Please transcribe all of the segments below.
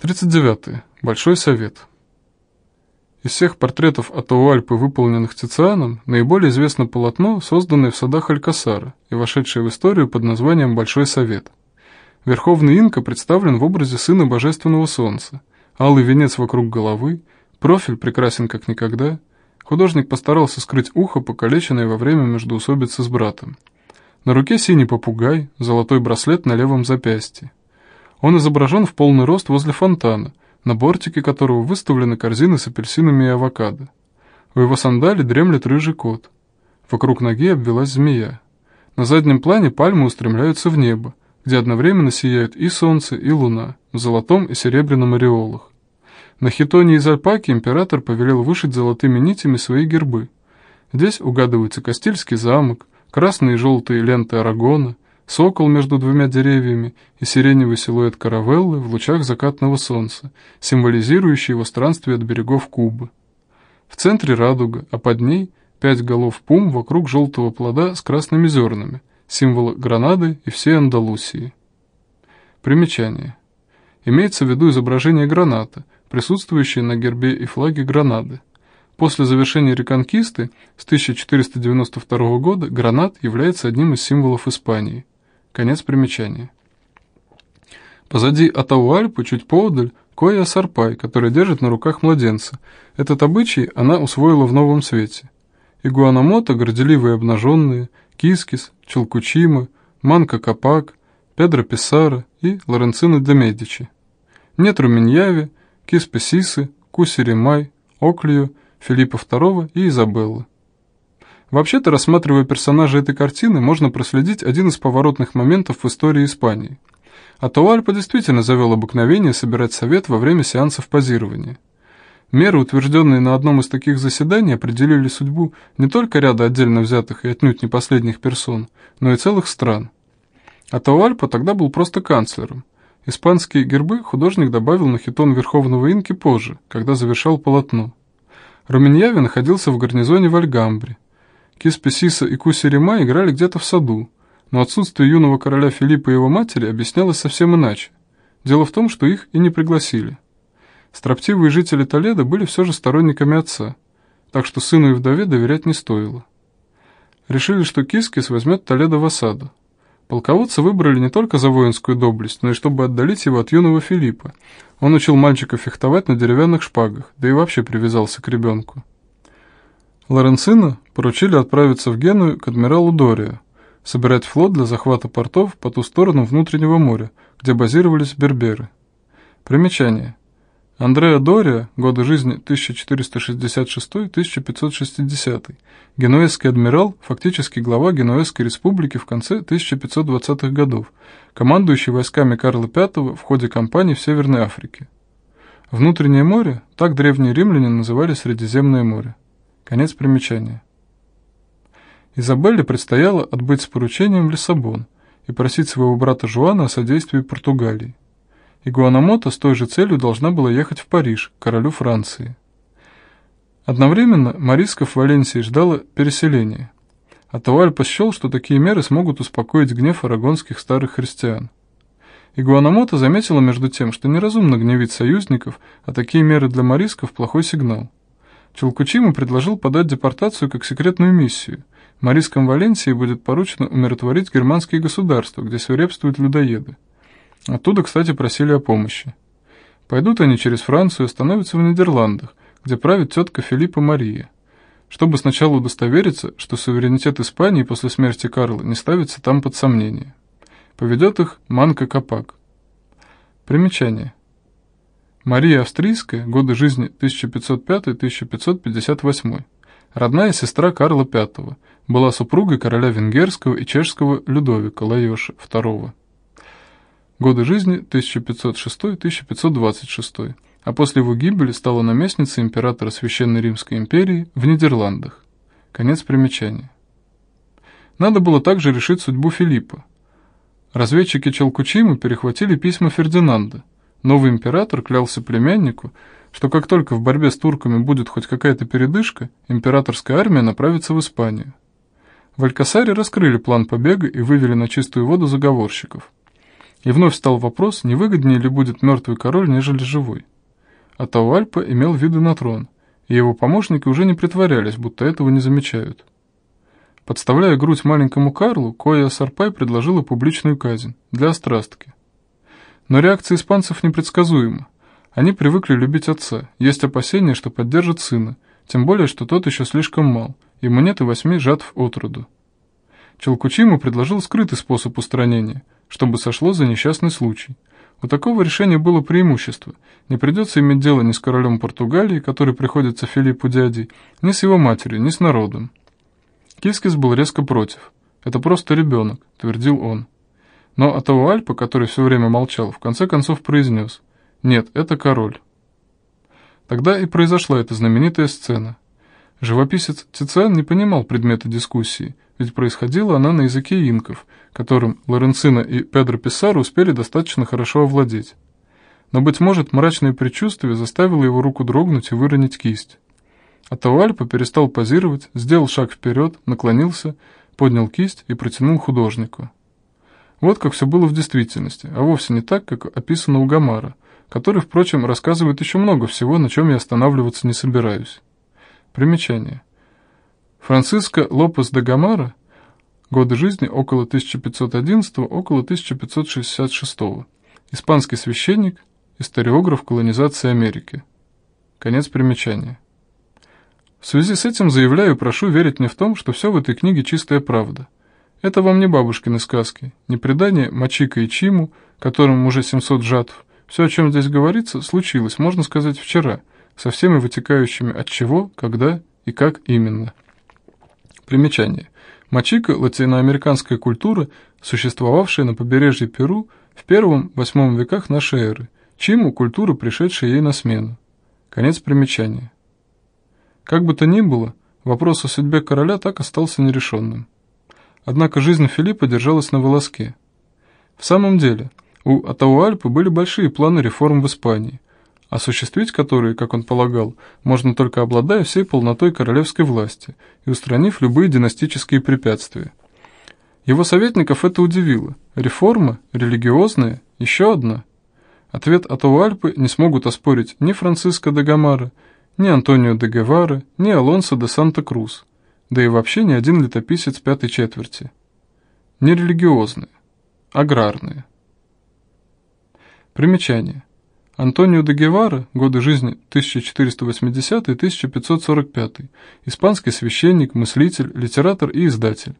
39. Большой совет. Из всех портретов Атауальпы, выполненных Тицианом, наиболее известно полотно, созданное в садах Алькасара и вошедшее в историю под названием «Большой совет». Верховный инка представлен в образе сына божественного солнца, алый венец вокруг головы, профиль прекрасен как никогда. Художник постарался скрыть ухо, покалеченное во время междоусобицы с братом. На руке синий попугай, золотой браслет на левом запястье. Он изображен в полный рост возле фонтана, на бортике которого выставлены корзины с апельсинами и авокадо. У его сандали дремлет рыжий кот. Вокруг ноги обвелась змея. На заднем плане пальмы устремляются в небо, где одновременно сияют и солнце, и луна, в золотом и серебряном ореолах. На хитоне из альпаки император повелел вышить золотыми нитями свои гербы. Здесь угадывается Кастильский замок, красные и желтые ленты Арагона, сокол между двумя деревьями и сиреневый силуэт каравеллы в лучах закатного солнца, символизирующий его странствие от берегов Кубы. В центре радуга, а под ней пять голов пум вокруг желтого плода с красными зернами, символа Гранады и всей Андалусии. Примечание. Имеется в виду изображение граната, присутствующее на гербе и флаге Гранады. После завершения реконкисты с 1492 года гранат является одним из символов Испании. Конец примечания. Позади Атауальпы, чуть поодаль, Коя Сарпай, который держит на руках младенца. Этот обычай она усвоила в новом свете. Игуэнамота, горделивая обнаженная, Кискис, Челкучима, Манка Капак, Педро Писарро и Лоренцино де Медичи. Нет Руминьяви, Киспе Сисы, Кусери Май, Оклио, Филиппа II и Изабеллы. Вообще-то, рассматривая персонажи этой картины, можно проследить один из поворотных моментов в истории Испании. Атуальпа действительно завел обыкновение собирать совет во время сеансов позирования. Меры, утвержденные на одном из таких заседаний, определили судьбу не только ряда отдельно взятых и отнюдь не последних персон, но и целых стран. Атауальпа тогда был просто канцлером. Испанские гербы художник добавил на хитон Верховного Инки позже, когда завершал полотно. Руминьяви находился в гарнизоне в Альгамбре, Киспе-Сиса и Кусерима играли где-то в саду, но отсутствие юного короля Филиппа и его матери объяснялось совсем иначе. Дело в том, что их и не пригласили. Строптивые жители Толеда были все же сторонниками отца, так что сыну и вдове доверять не стоило. Решили, что Кискис возьмет Толедо в осаду. Полководца выбрали не только за воинскую доблесть, но и чтобы отдалить его от юного Филиппа. Он учил мальчика фехтовать на деревянных шпагах, да и вообще привязался к ребенку. Лоренцино поручили отправиться в Геную к адмиралу Дорио, собирать флот для захвата портов по ту сторону внутреннего моря, где базировались берберы. Примечание. Андреа Дорио, годы жизни 1466-1560, генуэзский адмирал, фактически глава Генуэзской республики в конце 1520-х годов, командующий войсками Карла V в ходе кампании в Северной Африке. Внутреннее море, так древние римляне называли Средиземное море. Конец примечания. Изабелле предстояло отбыть с поручением в Лиссабон и просить своего брата Жуана о содействии Португалии. Игуанамото с той же целью должна была ехать в Париж, королю Франции. Одновременно Марисков в Валенсии ждало переселение. Атауальпа счел, что такие меры смогут успокоить гнев арагонских старых христиан. Игуанамото заметила между тем, что неразумно гневить союзников, а такие меры для Марисков – плохой сигнал. Челкучиму предложил подать депортацию как секретную миссию. Марискам Валенсии будет поручено умиротворить германские государства, где свирепствуют людоеды. Оттуда, кстати, просили о помощи. Пойдут они через Францию и остановятся в Нидерландах, где правит тетка Филиппа Мария, чтобы сначала удостовериться, что суверенитет Испании после смерти Карла не ставится там под сомнение. Поведет их Манка Капак. Примечание. Мария Австрийская, годы жизни 1505-1558, родная сестра Карла V, была супругой короля венгерского и чешского Людовика Лайоша II. Годы жизни 1506-1526, а после его гибели стала наместницей императора Священной Римской империи в Нидерландах. Конец примечания. Надо было также решить судьбу Филиппа. Разведчики Челкучимы перехватили письма Фердинанда, Новый император клялся племяннику, что как только в борьбе с турками будет хоть какая-то передышка, императорская армия направится в Испанию. В Алькасаре раскрыли план побега и вывели на чистую воду заговорщиков. И вновь стал вопрос, не выгоднее ли будет мертвый король, нежели живой. Атауальпа имел виды на трон, и его помощники уже не притворялись, будто этого не замечают. Подставляя грудь маленькому Карлу, Коя Сарпай предложила публичную казнь для острастки. Но реакция испанцев непредсказуема. Они привыкли любить отца, есть опасения, что поддержат сына, тем более, что тот еще слишком мал, ему нет и восьми жатв от роду. Чалкучима предложил скрытый способ устранения, чтобы сошло за несчастный случай. У такого решения было преимущество. Не придется иметь дело ни с королем Португалии, который приходится Филиппу дядей, ни с его матерью, ни с народом. Кискис был резко против. «Это просто ребенок», — твердил он. Но Атауальпа, который все время молчал, в конце концов произнес «Нет, это король». Тогда и произошла эта знаменитая сцена. Живописец Тициан не понимал предмета дискуссии, ведь происходила она на языке инков, которым Лоренцино и Педро Писаро успели достаточно хорошо овладеть. Но, быть может, мрачное предчувствие заставило его руку дрогнуть и выронить кисть. Атауальпа перестал позировать, сделал шаг вперед, наклонился, поднял кисть и протянул художнику. Вот как все было в действительности, а вовсе не так, как описано у Гомара, который, впрочем, рассказывает еще много всего, на чем я останавливаться не собираюсь. Примечание. Франциско Лопес де Гомара, годы жизни около 1511 около 1566 испанский священник, историограф колонизации Америки. Конец примечания. В связи с этим заявляю и прошу верить мне в том, что все в этой книге чистая правда. Это вам не бабушкины сказки, не предание Мачика и Чиму, которым уже 700 жатв. Все, о чем здесь говорится, случилось, можно сказать, вчера, со всеми вытекающими от чего, когда и как именно. Примечание. Мачика – латиноамериканская культура, существовавшая на побережье Перу в первом-восьмом веках нашей эры. Чиму – культура, пришедшая ей на смену. Конец примечания. Как бы то ни было, вопрос о судьбе короля так остался нерешенным. Однако жизнь Филиппа держалась на волоске. В самом деле, у Атауальпы были большие планы реформ в Испании, осуществить которые, как он полагал, можно только обладая всей полнотой королевской власти и устранив любые династические препятствия. Его советников это удивило. Реформа? Религиозная? Еще одна? Ответ Атауальпы не смогут оспорить ни Франциско де Гамара, ни Антонио де Гевара, ни Алонсо де Санта-Крус, да и вообще ни один летописец пятой четверти. Не религиозные, аграрные. Примечание. Антонио де Гевара, годы жизни 1480-1545, испанский священник, мыслитель, литератор и издатель.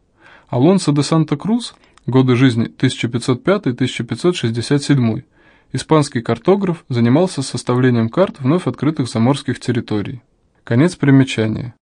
Алонсо де Санта-Крус, годы жизни 1505-1567, Испанский картограф занимался составлением карт вновь открытых заморских территорий. Конец примечания.